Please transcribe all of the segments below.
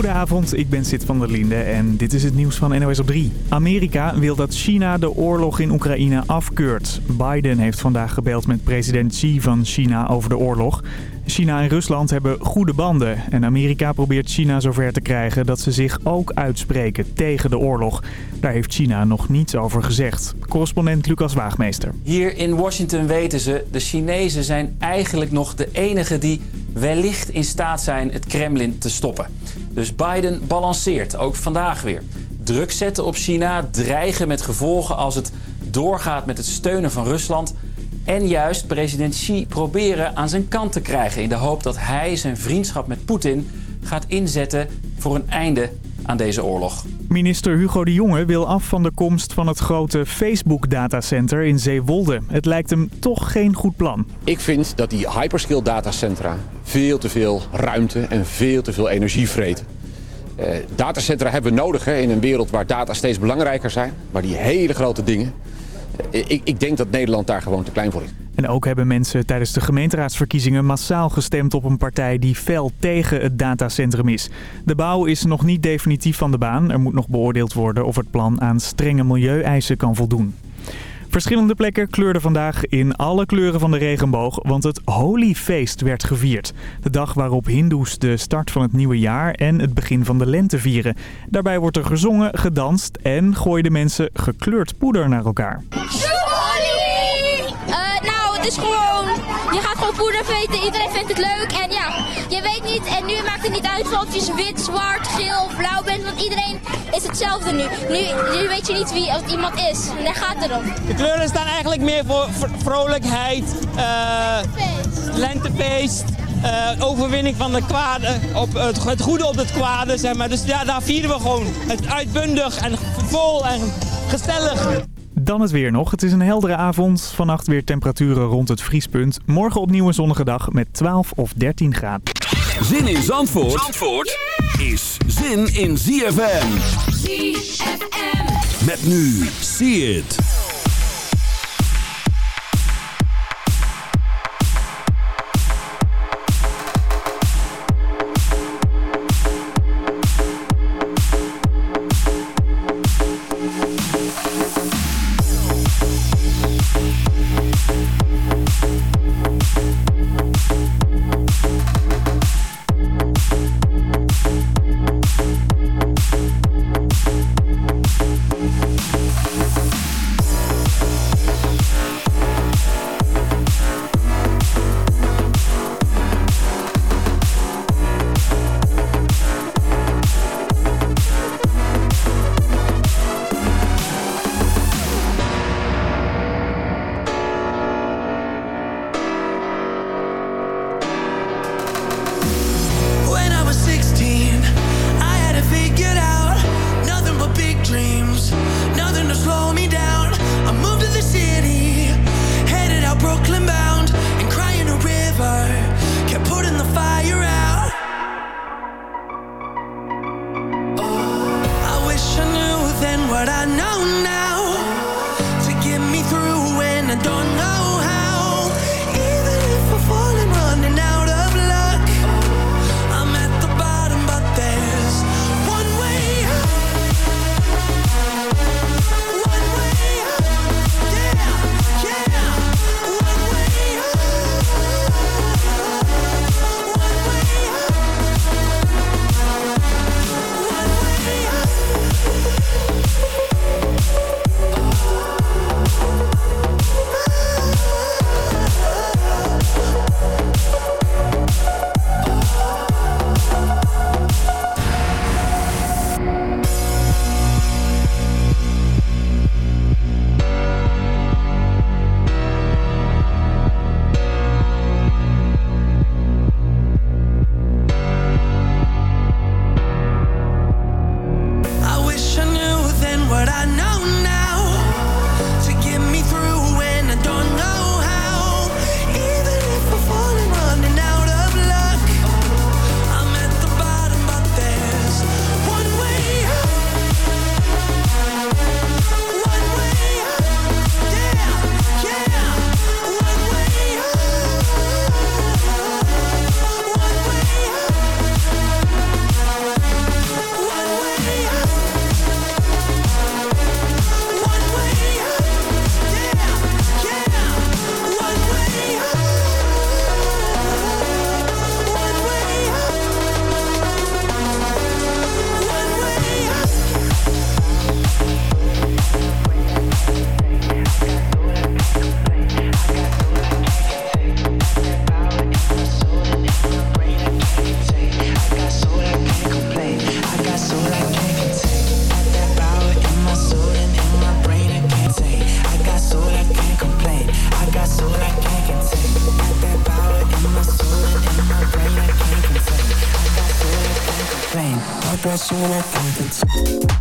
Goedenavond, ik ben Sid van der Linde en dit is het nieuws van NOS op 3. Amerika wil dat China de oorlog in Oekraïne afkeurt. Biden heeft vandaag gebeld met president Xi van China over de oorlog. China en Rusland hebben goede banden en Amerika probeert China zover te krijgen dat ze zich ook uitspreken tegen de oorlog. Daar heeft China nog niets over gezegd. Correspondent Lucas Waagmeester. Hier in Washington weten ze, de Chinezen zijn eigenlijk nog de enige die wellicht in staat zijn het Kremlin te stoppen. Dus Biden balanceert, ook vandaag weer. Druk zetten op China, dreigen met gevolgen als het doorgaat met het steunen van Rusland... en juist president Xi proberen aan zijn kant te krijgen... in de hoop dat hij zijn vriendschap met Poetin gaat inzetten voor een einde aan deze oorlog. Minister Hugo de Jonge wil af van de komst van het grote Facebook-datacenter in Zeewolde. Het lijkt hem toch geen goed plan. Ik vind dat die hyperscale datacentra veel te veel ruimte en veel te veel energie vreten. Uh, datacentra hebben we nodig hè, in een wereld waar data steeds belangrijker zijn. Maar die hele grote dingen, uh, ik, ik denk dat Nederland daar gewoon te klein voor is. En ook hebben mensen tijdens de gemeenteraadsverkiezingen massaal gestemd op een partij die fel tegen het datacentrum is. De bouw is nog niet definitief van de baan. Er moet nog beoordeeld worden of het plan aan strenge milieueisen kan voldoen. Verschillende plekken kleurden vandaag in alle kleuren van de regenboog, want het Holi-feest werd gevierd. De dag waarop hindoes de start van het nieuwe jaar en het begin van de lente vieren. Daarbij wordt er gezongen, gedanst en gooiden mensen gekleurd poeder naar elkaar. Het is gewoon, je gaat gewoon poeder veten, iedereen vindt het leuk en ja, je weet niet en nu maakt het niet uit of je wit, zwart, geel blauw bent, want iedereen is hetzelfde nu. Nu, nu weet je niet wie als iemand is en daar gaat het om. De kleuren staan eigenlijk meer voor vrolijkheid, uh, lentefeest. Uh, overwinning van de kwade, op het, het goede op het kwade, zeg maar. Dus ja, daar vieren we gewoon. Het uitbundig en vol en gezellig. Dan het weer nog. Het is een heldere avond. Vannacht weer temperaturen rond het vriespunt. Morgen opnieuw een zonnige dag met 12 of 13 graden. Zin in Zandvoort, Zandvoort is zin in ZFM. ZFM. Met nu. See it. Explain. I got so I can't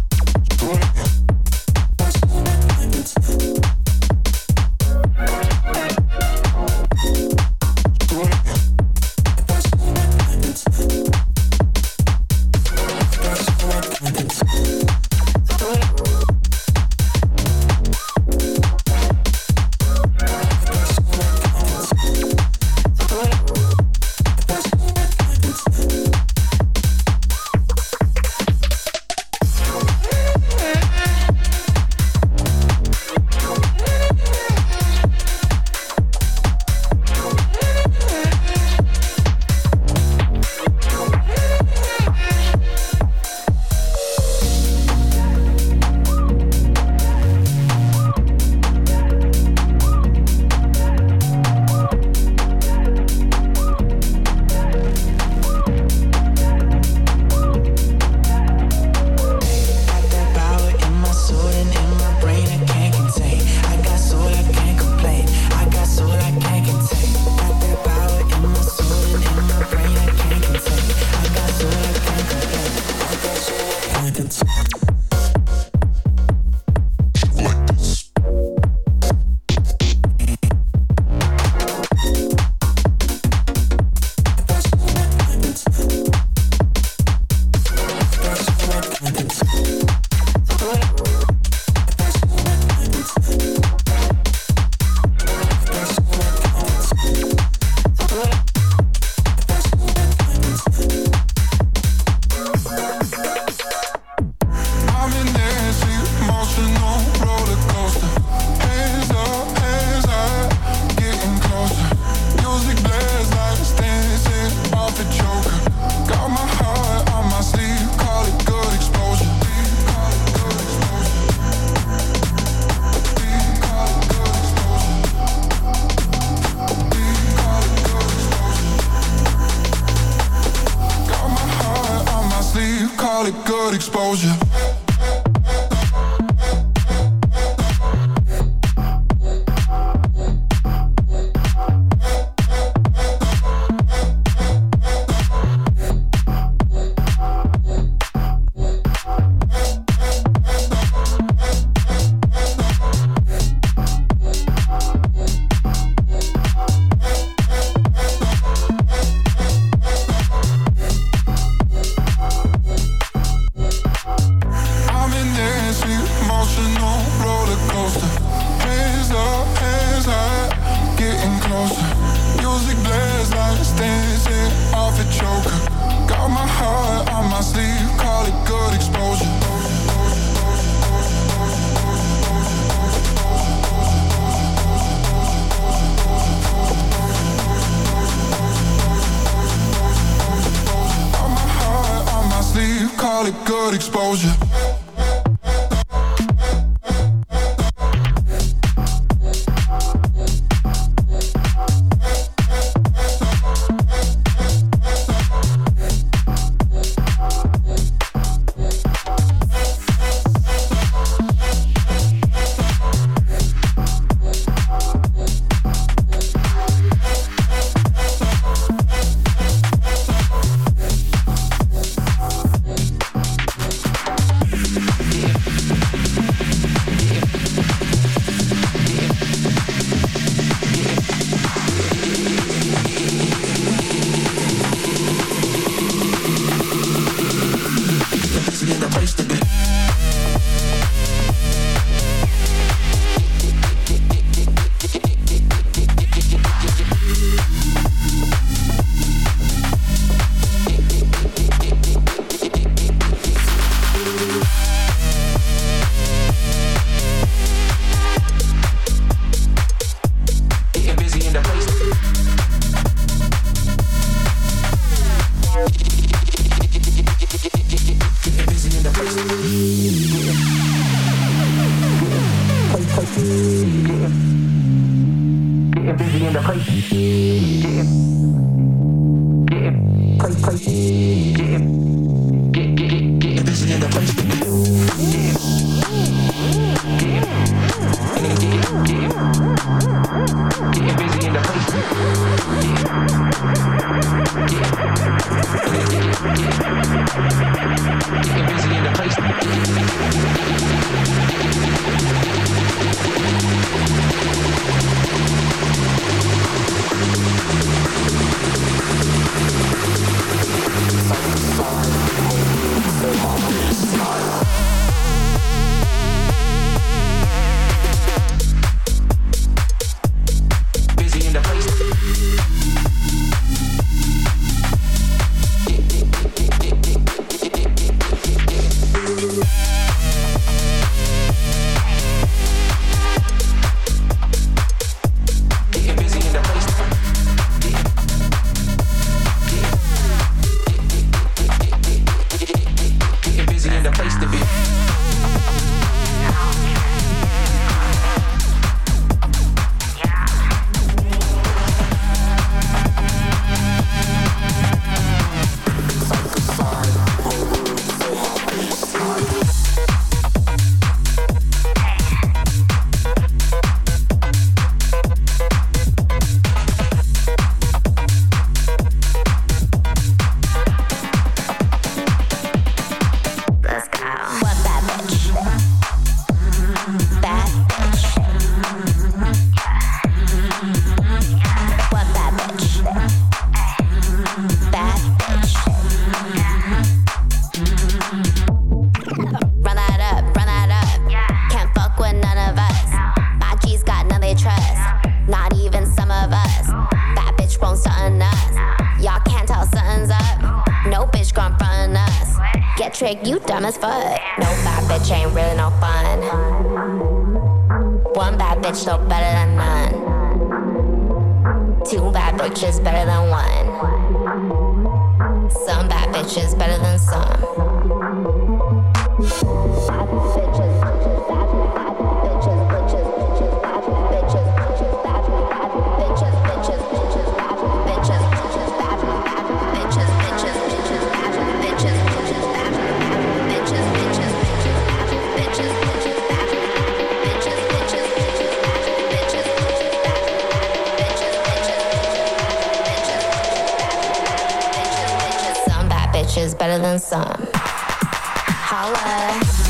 and sun. Holla.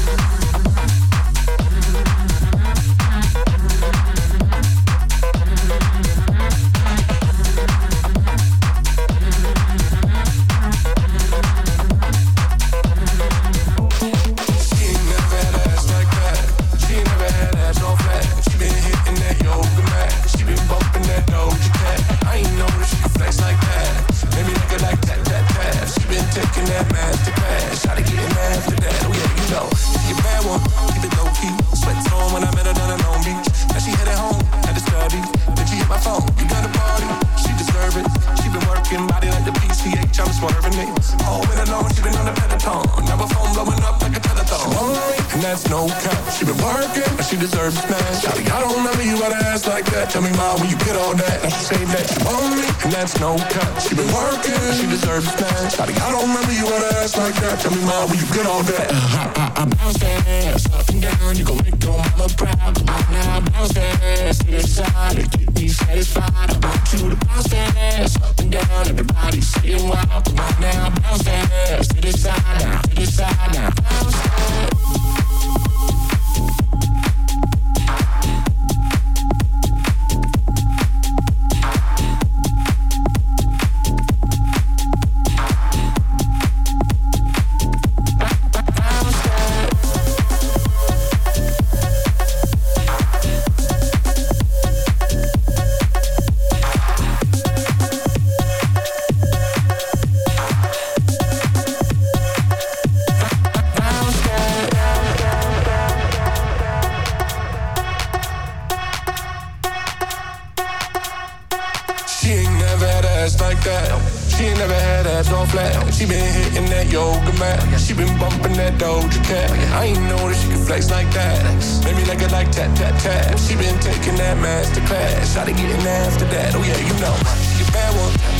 legs like that. Make me like it like tap tap tap. She been taking that master class. Shotty getting after that. Oh yeah, you know. She a bad one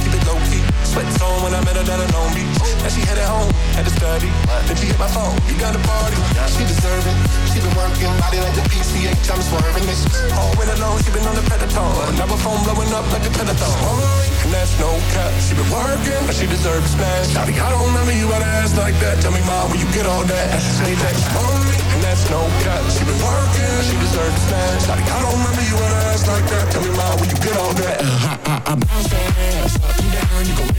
Sweats on when I met her down in Long Beach. Now she headed home, had to study. Then she hit my phone, you got a party. She deserving. She been working, body like the PCH, I'm swerving this. All winter long, she been on the pedestal. Now her phone blowing up like a telethon. And that's no cap, she been working, but she deserves smash. Shawty, I don't remember you had ass like that. Tell me, mom, where you get all that? Say that she and that's no cap. She been working, she deserves smash. Shawty, I don't remember you had ass like that. Tell me, mom, where you get all that? Uh, I, I, I bounce that ass up and down, you go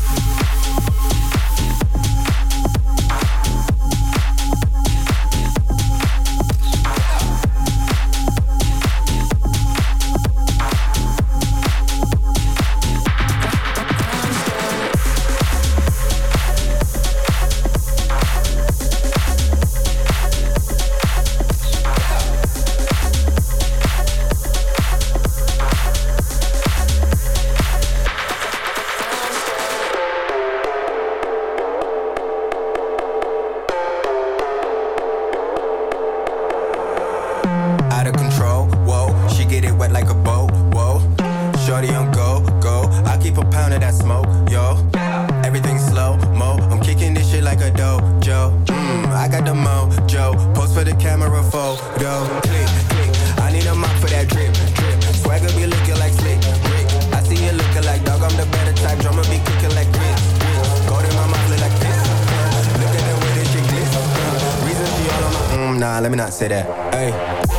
go. I keep a pound of that smoke, yo. Everything's slow, mo. I'm kicking this shit like a dojo. Mm, I got the mojo. Post for the camera photo. Click, click. I need a mop for that drip, drip. Swagger be looking like slick, Rick. I see you looking like dog. I'm the better type. Drummer be kicking like grits, grits. Gold in my mouth look like this. Look at the way this shit glitz. Reason she all on my. Mm, nah, let me not say that. Hey.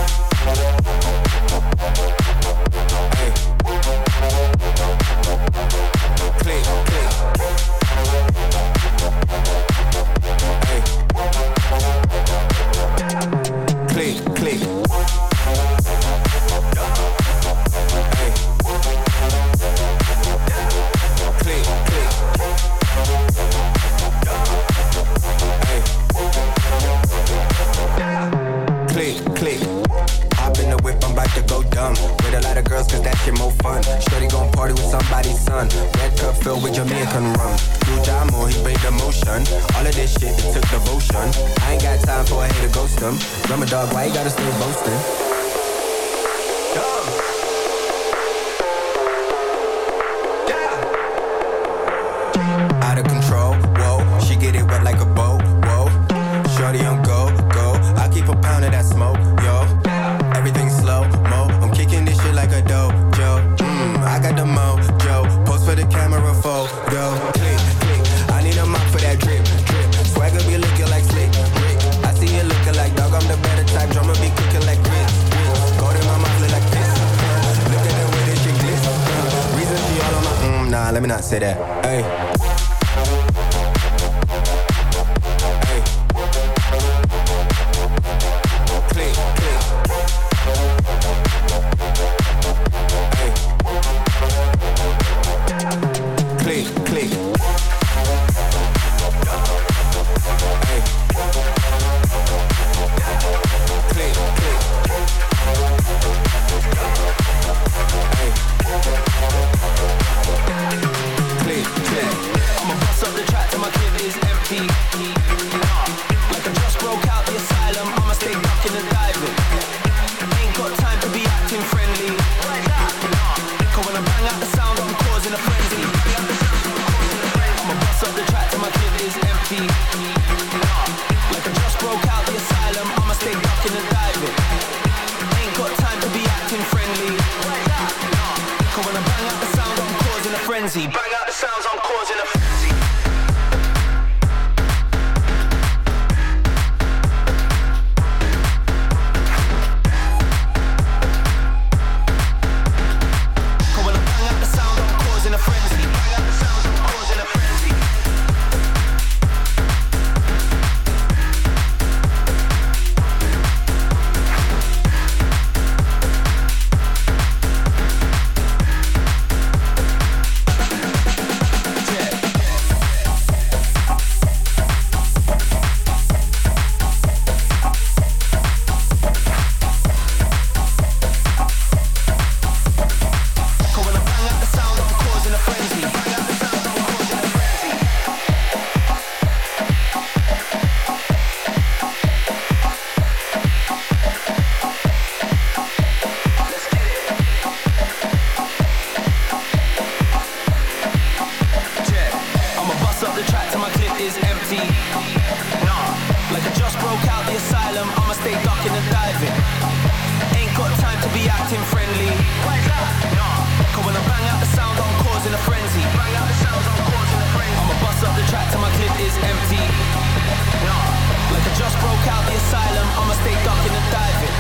I'ma stay ducking and diving.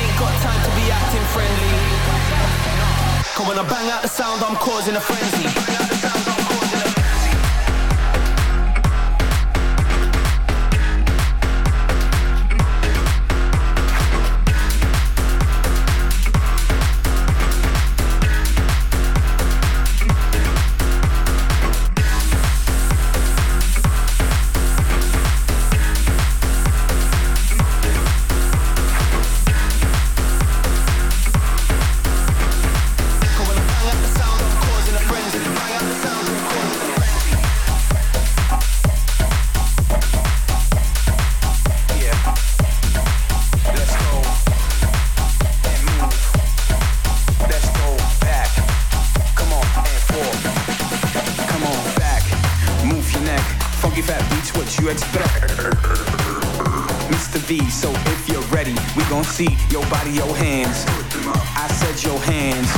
Ain't got time to be acting friendly. Cause when I bang out the sound, I'm causing a frenzy. See your body, your hands. I said your hands.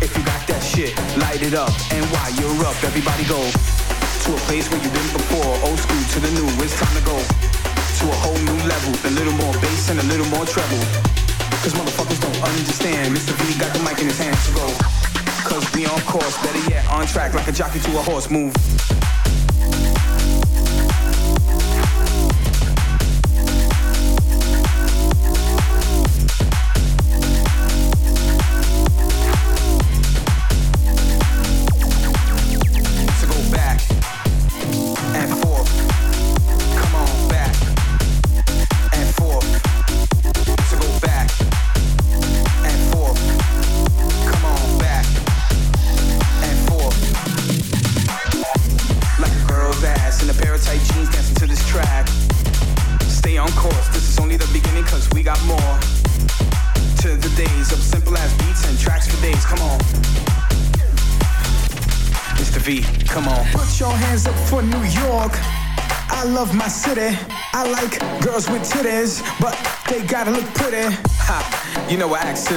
If you got that shit, light it up. And while you're up, everybody go to a place where you've been before. Old school to the new, it's time to go to a whole new level. A little more bass and a little more treble. Cause motherfuckers don't understand. Mr. V got the mic in his hands to go. Cause we on course, better yet, on track like a jockey to a horse move.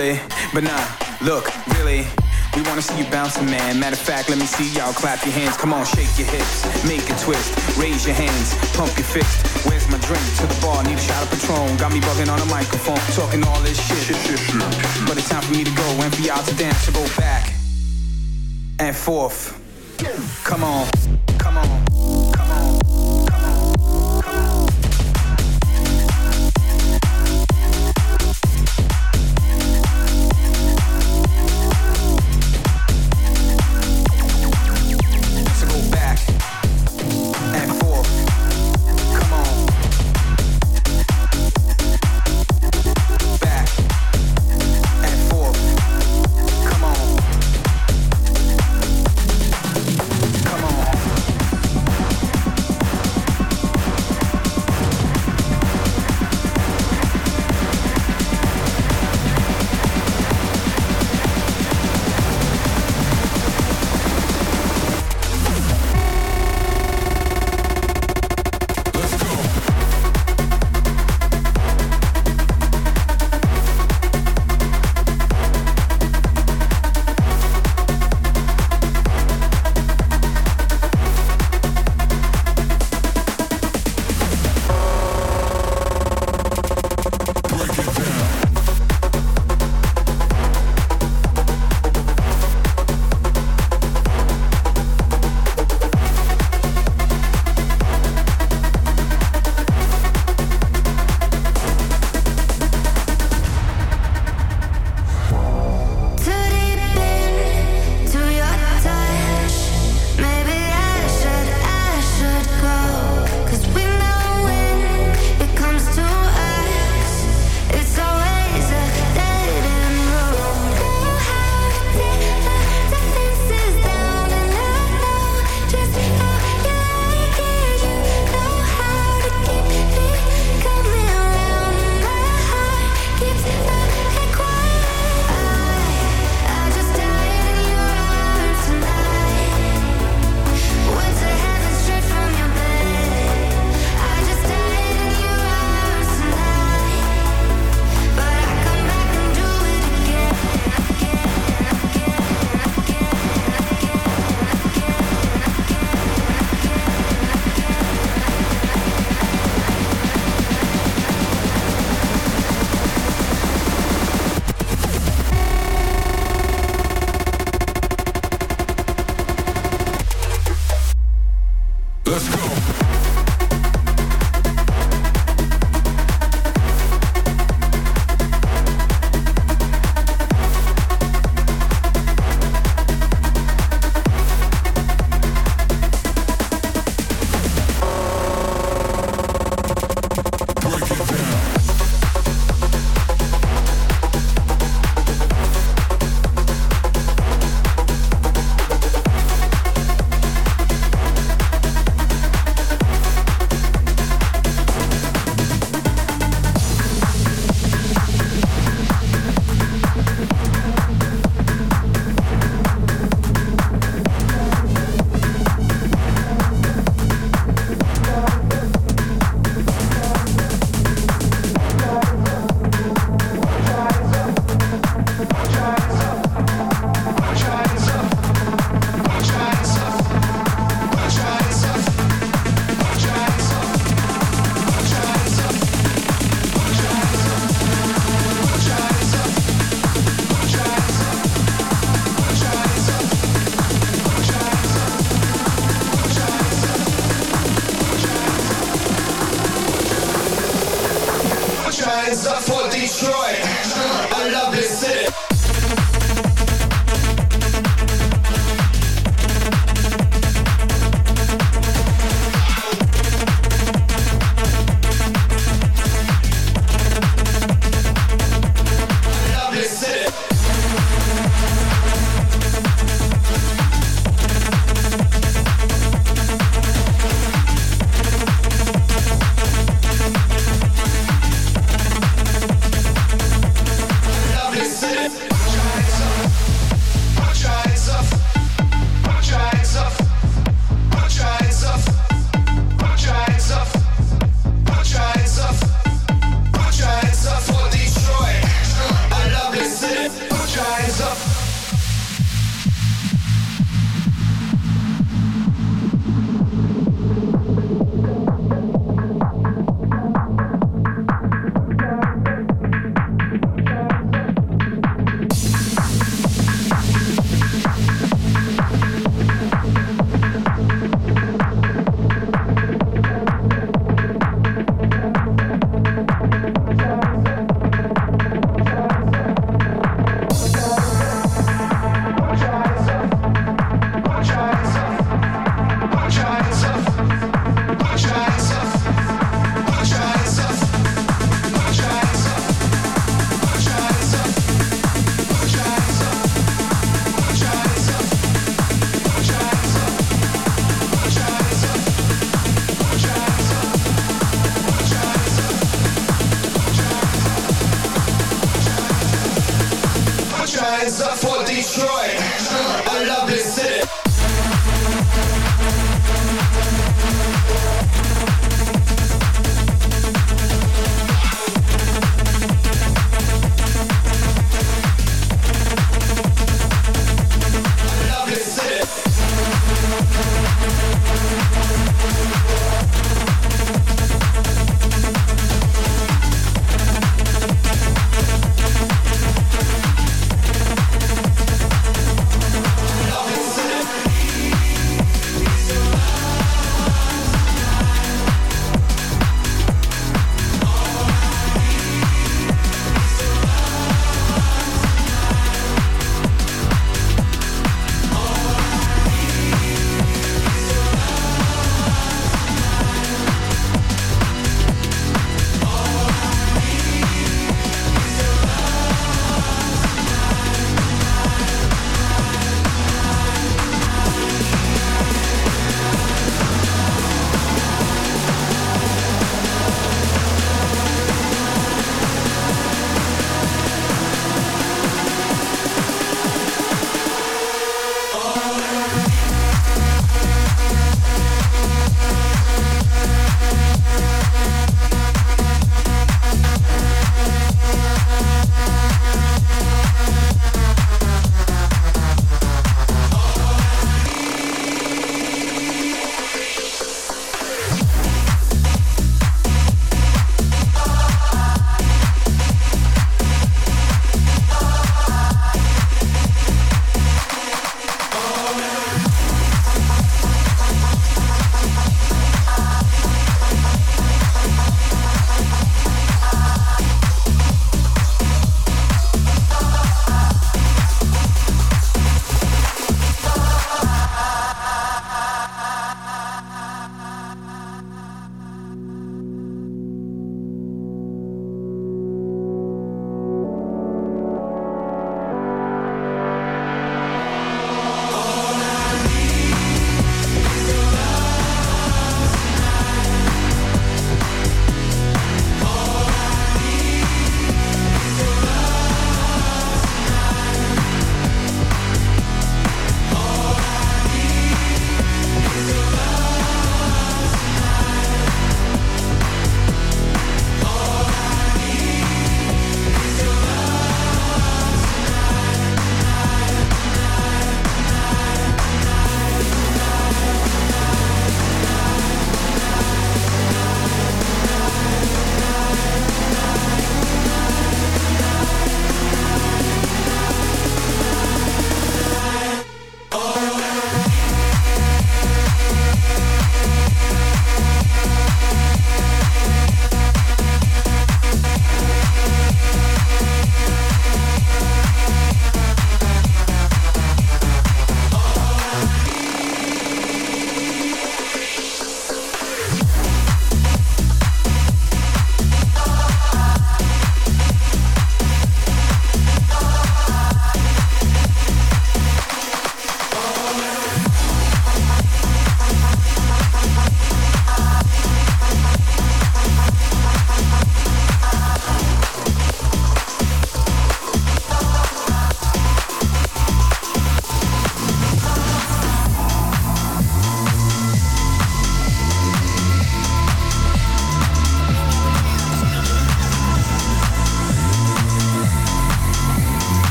Silly, but nah, look, really. We wanna see you bouncing, man. Matter of fact, let me see y'all clap your hands. Come on, shake your hips, make a twist, raise your hands, pump your fist. Where's my drink? To the bar, need a shot of Patron. Got me bugging on a microphone, talking all this shit. But it's time for me to go and for y'all to dance. So go back and forth. Come on.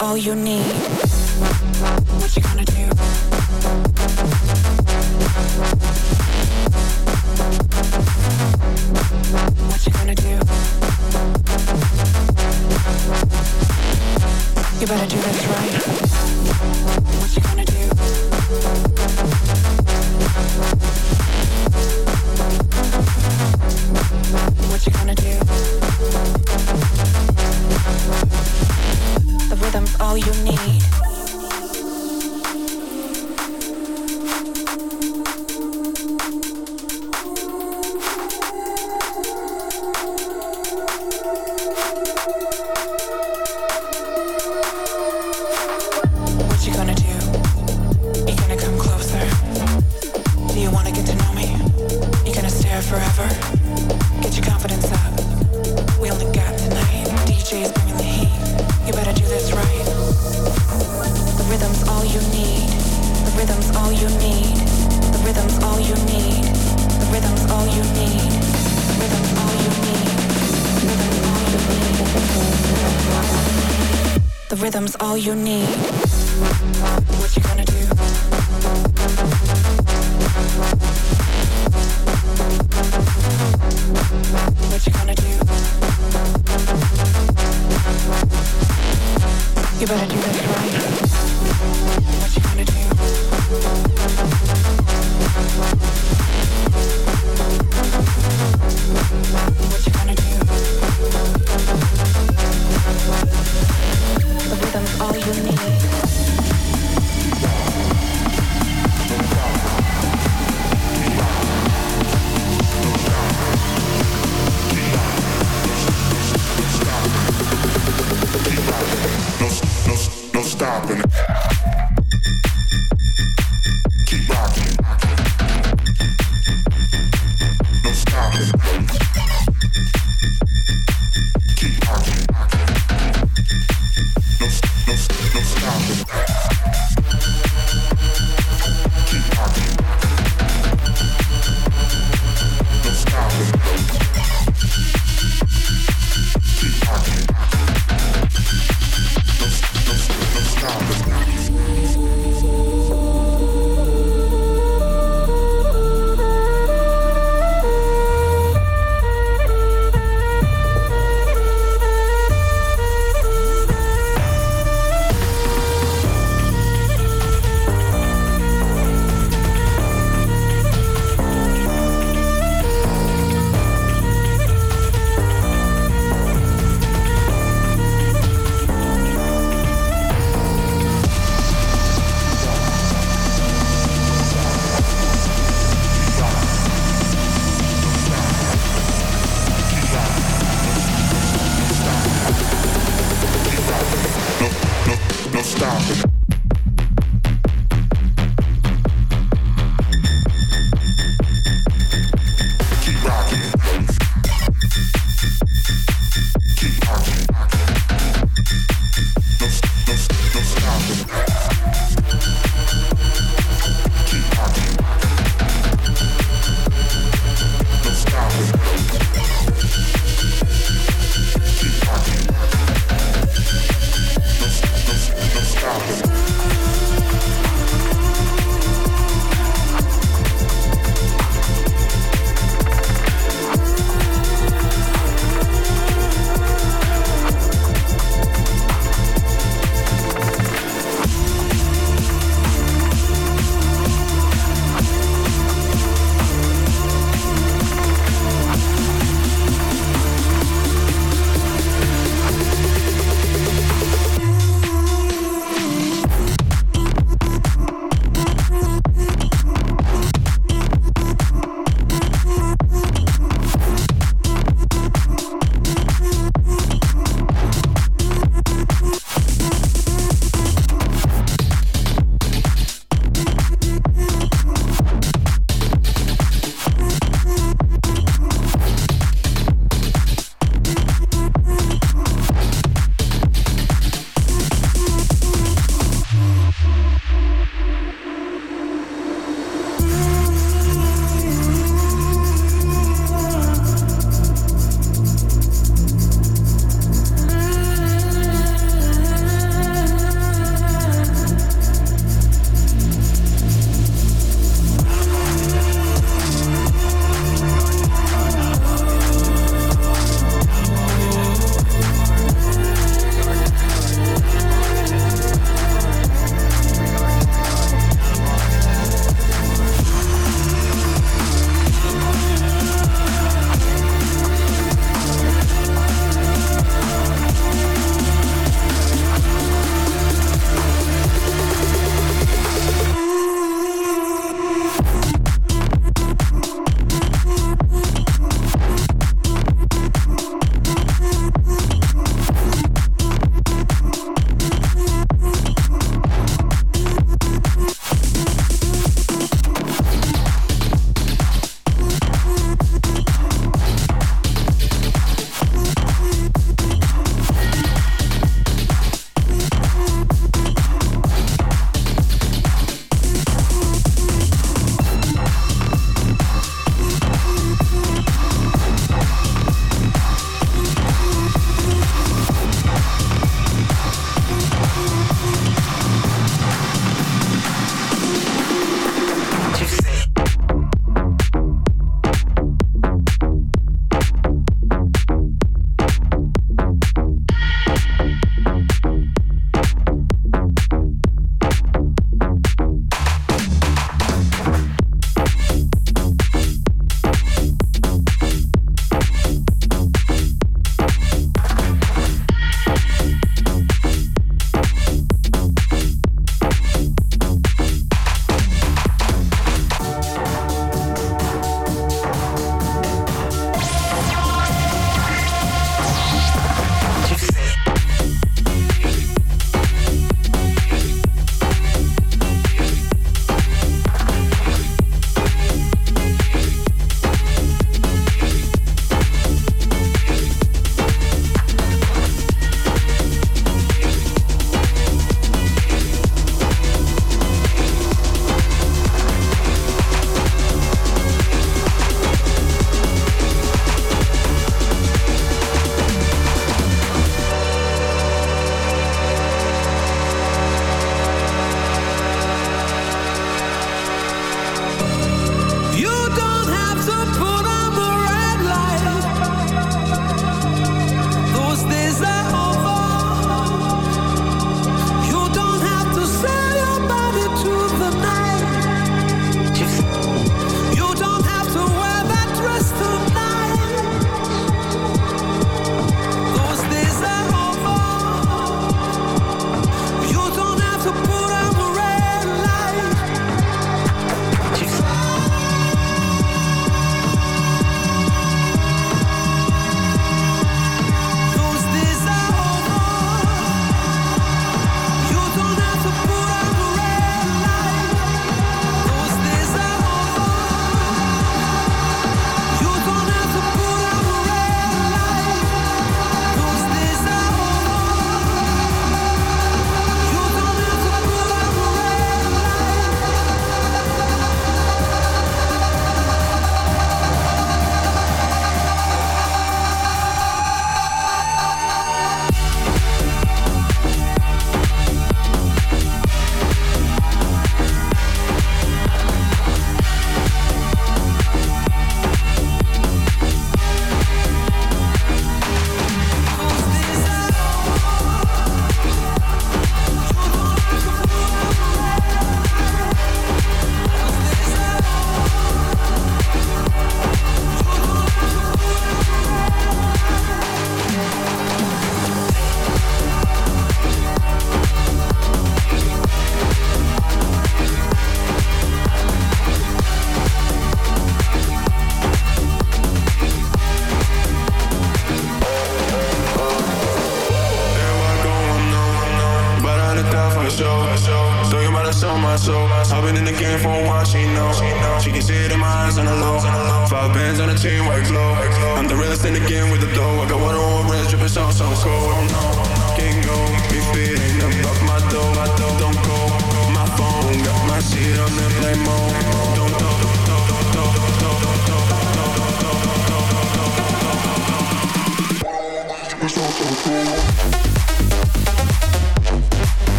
All you need. You need.